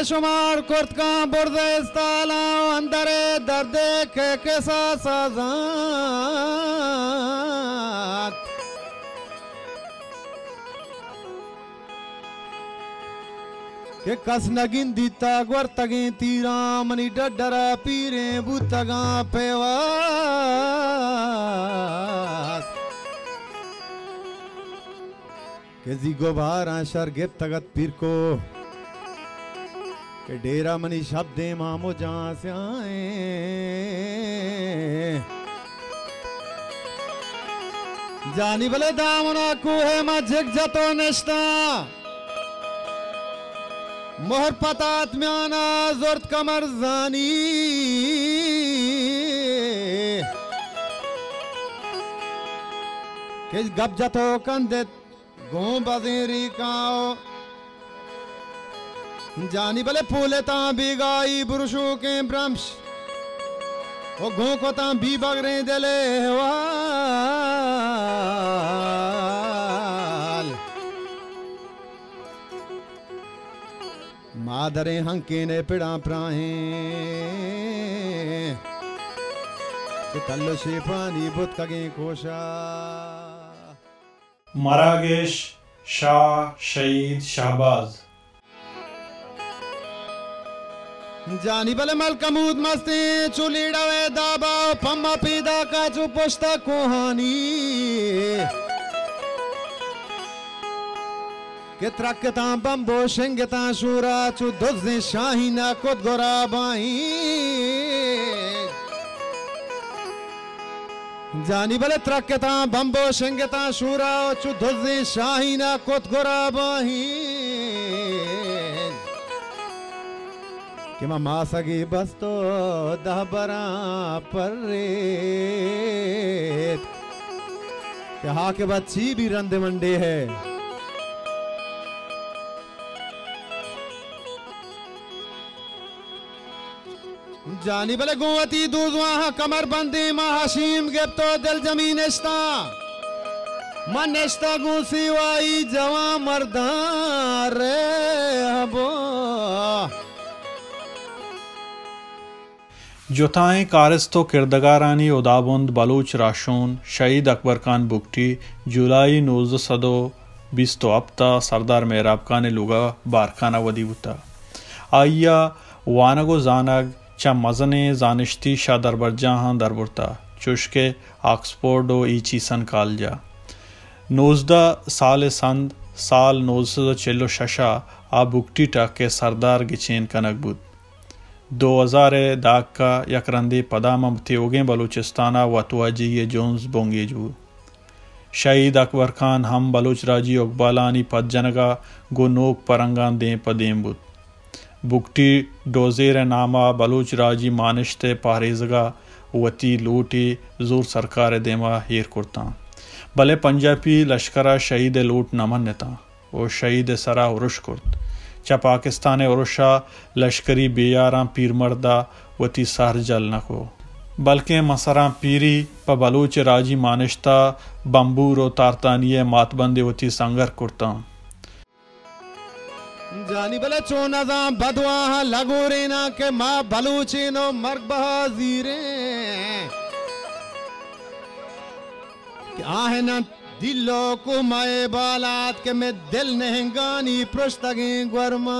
बेशुमार कुर्त का बुर्द इस्ताला अंदर दर्द के कैसा साजात के कस नगिन दीता ग्वर तगे तीरा, मनी डडरा, पीरे बुतगा, पेवास। के जी गोबारा शर गिप तगत पीर को के डेरा मनी शब्दे मामो आए। जानी भले दामना कुहे मा झिक जतो निष्ठा। मोहर पतात म्याना जोरत कमर जानी। किस गप जतो कंदे, गो बजेरी काओ। जानी भले फूले ता बिगाई पुरुषों के ब्रह्मश ओ गो को ता बी बगरे दले वाल। मादरे हंके ने पिड़ा प्राहे। तल्लो शेफानी बुत कगे कोशा। मरागेश शाह शहीद शहबाज। जानी भले मल कमूद मस्ती चुलीड़ा वे दाबा पम्मा पीदा का चु पुश्ता कोहानी। के त्रकता बम्बो शिंगता शूरा चु दुजे शाहीना कुद गोरा बाई। जानी भले त्रकता बम्बो शिंगता शूरा चु दुजे शाहीना कुद गोरा कि माँ सगी बस तो दह पर रेत। कि हाँ के बच्ची भी रंदे मंडे है। जानी भले गुवती दूजवा कमर बंदी माँ हशीम गिप तो दिल ज़मीन इश्ता। मन इश्ता गुसी वाई जवा मर्दार हबो। जोताएँ कारिस्तो किरदगारानी उदाबुंद बलूच राशून, शहीद अकबर खान बुगटी, जुलाई नोज़ सदो, बिस्तो अप्ता सरदार मेहराब खान लुगा, बारखाना वदी बुता। आइया वानगो जानग, चा मजने जानिश्ती शाह दरबर जहाँ दरबुरता चुशके ऑक्सफोर्ड ईची सन कालजा। नोजदा साल संद, साल नोज़ चेलो शशा, आ बुगटी टाके सरदार गिचेन कनक बुद दो हज़ार दाग का यकरंदी पदाम त्योगे बलूचिस्ताना वतवाजी ये जोन्स बोंगेजू शहीद अकबर खान, हम बलूच राज़ी उकबालानी पदजनगा गो नोक परंगान दें पदें बुत। बुगटी डोजेर नामा बलूच राज़ी मानिश्ते पारेजगा, वती लूटी ज़ोर सरकार देमा हेर कुर्ता। भले पंजाबी लश्करा शहीद चा पाकिस्तान उरुशा लश्करी बेयारा पीर मर्दा वती सार जल नको बल्कि मसरा पीरी प बलूच राज़ी मानिश्ता बम्बूर व तारतानिय मातबंदे वती संगर कुर्ता जानी भले चोनजा बदवा लगोरे ना के माँ बलूची नो मर्ग बहाजीरे आहे ना दिलो को माए बालात के में दिल नहंगानी पृष्ठगे ग्वरमा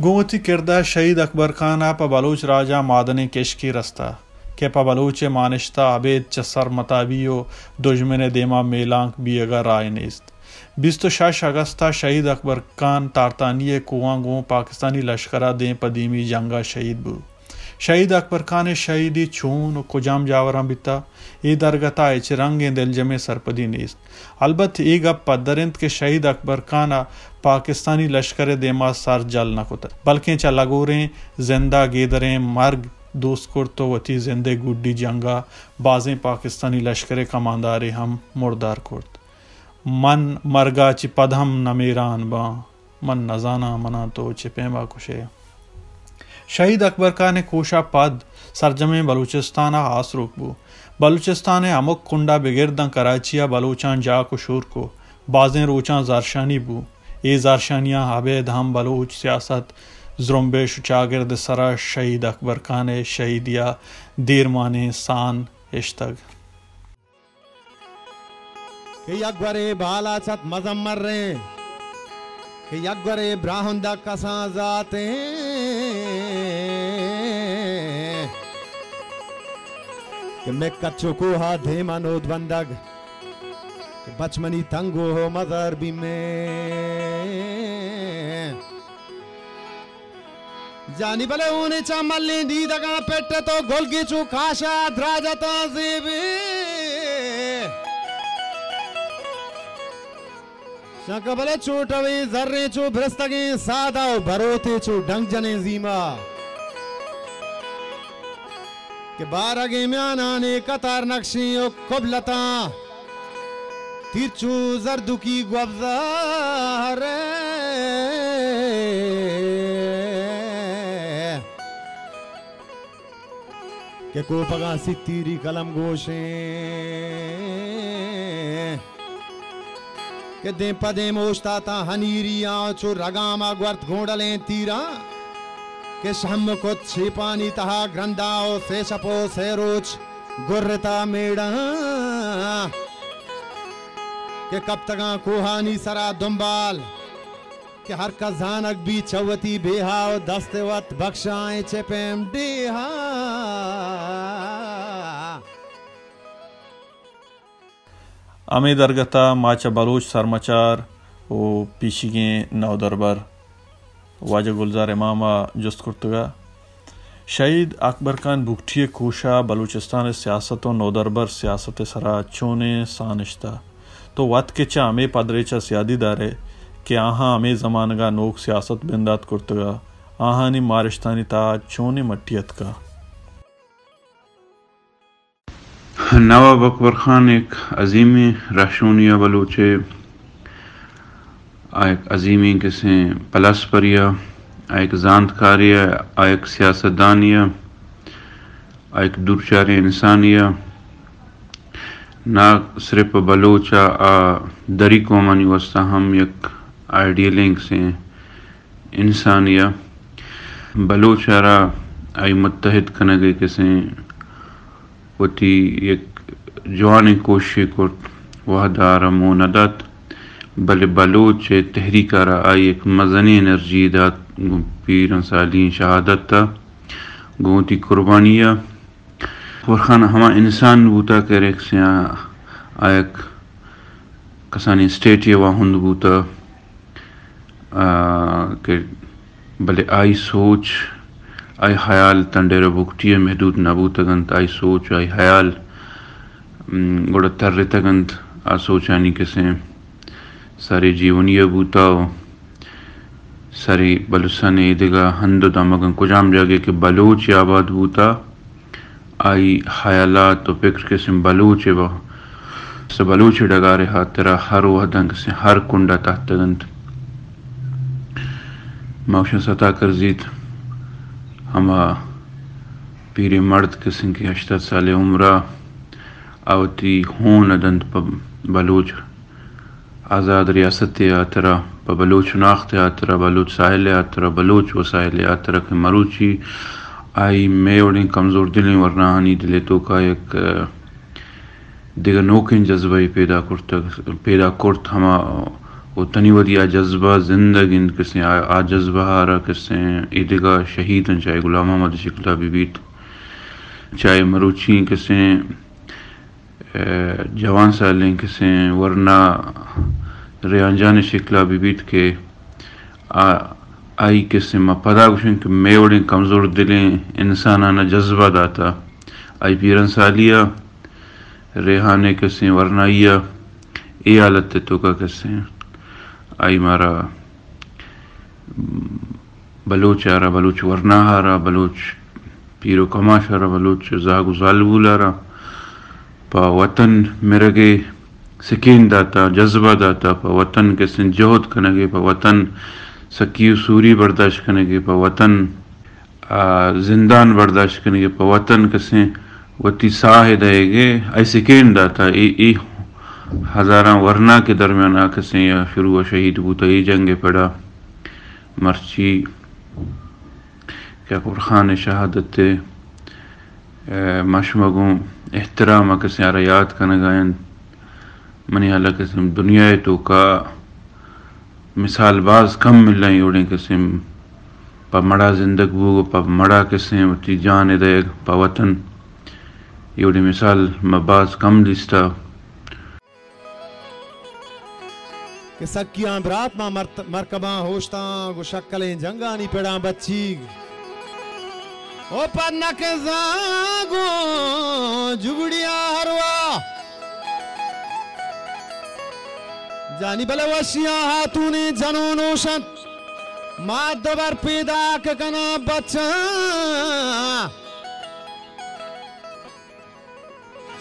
गोवती किरदा शहीद अकबर खान प बलूच राजा मादने केशकी रस्ता। के प बलूच मानिश्ता अबेद चसर मताबियो दुश्मन देमा मेलांक बियगा राय नेस्त। बिस्तो शश अगस्ता शहीद अकबर खान, तारतानिय कुआँ गो पाकिस्तानी लश्करा दे पदीमी जंगा शहीद बू। शहीद अकबर खान शहीदी छून कुजाम जावरा बिता। ई दरगता इच रंग दिल जमे सरपदी नीस्त अलबत् ई गप पदरिंद के शहीद अकबर खान पाकिस्तानी लश्कर देमा सर जल न कुत। बल्कि चा लगोरें, ज़िंदा गेदरें, मर्ग दोस्त कुर्तो वती जिंदे गुड्डी जंगा, बाजें पाकिस्तानी लश्कर कमांदारे हम मुर्दार कुर्त मन मरगा चि पदम न मेरान बा मन नजाना मना तो चिपेमा कुशे। शहीद अकबर खान कोशा पद, सरजमे बलूचिस्तान आस रुकबू बलूचिस्तान अमुक कुंडा बिगिरदा कराचिया बलूचान जा कुशूर को। बाजें रोचां जारशानी बू। ए जारशानियाँ हाबे धाम बलूच सियासत जुरम्बेश चागिर्द सरा शहीद अकबर खान शहीदिया दीर माने सान इश्तग। कि यगवरे बाला छत मजम्मर रे, कि यगवरे ब्राहुंदा कसा जाते कि को हा। मनोद बंदग कि बचमनी तंगो हो मदर भी में। जानी भले ऊने चमल्ली दी दगा पेट्टे तो गोलगी चू खाशा द्राजता जीबी शंक भले चोटवी, जर्रे चू भ्रस्तगी, सादा भरोते चू डंग जने जीमा। के बारगे म्याना ने कतार नक्शी ओ कुबलता। तिरचू जर्दू की ग्वब्जा के को पगा सित्तीरी कलम गोशे के दे पदे मोश्ता ता हनीरिया चो रगामा ग्वर्त घोड़ले तीरा। के को छिपानी तहा ग्रंदाओ से सपो से रोच गुर्रता मेड़ा के कब तका कोहानी सरा दुम्बाल के हर का जानक भी चवती बेहाओ दस्ते वत बख्शाए चेपेम डेहा अमे दरगता माचा बलूच सरमचार ओ पीशिगे नवदरबर। वाजा गुलजार इमामा जुस्त कुर्तगा। शहीद अकबर खान बुगठिए कोशा, बलूचिस्तान सियासत नौदरबर सियासत सरा, चोने सानिश्ता। तो वत के चा अमे पदरेचा सियादी दारे, कि आहा अमे जमानगा नोक सियासत बिंदात कुर्तगा। आहानी मारिश्तानी ता चोने मट्टियत का नवाब अकबर खान एक अजीमी राशूनिया बलूचे एक अजीमी किसे पलस परिया एक जानकारिया एक सियासतदानिया एक दूरचार इंसानिया। ना सिर्फ़ बलोचा, आ दरी कोमानी वस्ता हम एक आइडियलिंग से इंसानिया। बलोचारा आई मुतहद कनगे किसे वती एक जवानी कोशिश को वहदार मोनदत बल बलोच तहरीकारा आई एक मजनी एनर्जी दात पीर साली शहादत था गोती कुर्बानिया और खाना हमा इंसान बूता करे से आयक कसानी स्टेट ये वाहुंद बूता के भले आई सोच आई ख्याल तंडेर बुकटिया महदूद नबूत तगंत आई सोच आई ख्याल गोड़ा तर्रे तगंत आ सोचानी किसे सारे जीवनीय बूताओ सारी बलुसन ईदगा हंद दमगन कुजाम जगह के बलूच आबाद बूता आई ख्यालात तो फिक्र किस्म बलूच बा से बलूच डगारे हाथ तेरा हर वह दंग से हर कुंडा तहतगंत मौशन सता कर जीत हम पीर मर्द किस्म की अशत साल उम्र आवती हून अदंत बलूच आज़ाद रियासत यात्रा प बलूच नाख्त यात्रा बलूच साहिल यात्रा बलूच वसाइल यात्रा के मरूची आई मैं उड़ी कमज़ोर दिलें वरनाहानी दिले तो का एक दिग नोकिन जज्बा पैदा कुर्त पैदा कुर्त हमा वो तनी वदिया जज्बा ज़िंदगी किसे आ जज्बा हारा किसे ईदगा शहीद चाहे गुलाम मोहम्मद शिकला बीबीत चाहे मरूची किसे जवान सालें किसे वरना रेंजान शिकला बीबीत के आई किसे म पदा कुशन कि मेवड़े कमज़ोर दिलें इंसानाना जज्बा दाता। आई पीरन सालिया, रेहाने किसे वरनाइया ए हालत तो का किसे आई मारा बलोच आरा, बलोच वरना हारा, बलोच पीरो कमाश हारा बलोच जागु जालबूलारा पा वतन मेरगे सिकीन दाता जज्बा दाता पा वतन के सिन जोहद कनगे पा वतन सकी सूरी बर्दाश्त कनगे पा वतन जिंदान बर्दाश्त कनगे पा वतन के सिन वती साह दएगे ऐ सिकीन दाता ई ई हज़ारा वरना के दरमियान आकसें या शुरू व शहीद बूतई जंग पड़ा मर्ची क्या कुरखान शहादत मशमगों कन गायन मनी हाला किस्म दुनिया तो का मिसाल बाज कम मिल रही उड़े किस्म पा मड़ा जिंदग बू पा मड़ा किस्म ती जान दे पा वतन योड़ी मिसाल मबाज कम दिसता कि सकियाँ बरात मा मरकबा होशता गो शक्कलें जंगानी पेड़ा बच्ची। ओ पन्नक जागो, जुगड़िया हरवा। जानी बले वशिया हाथूने जनो नोशन। मादबर पैदा कना बच्चा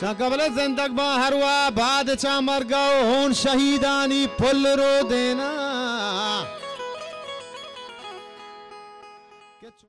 शकबले जिंदग बा हरवा बाद चा मर गओ होन शहीदानी फुल रो देना।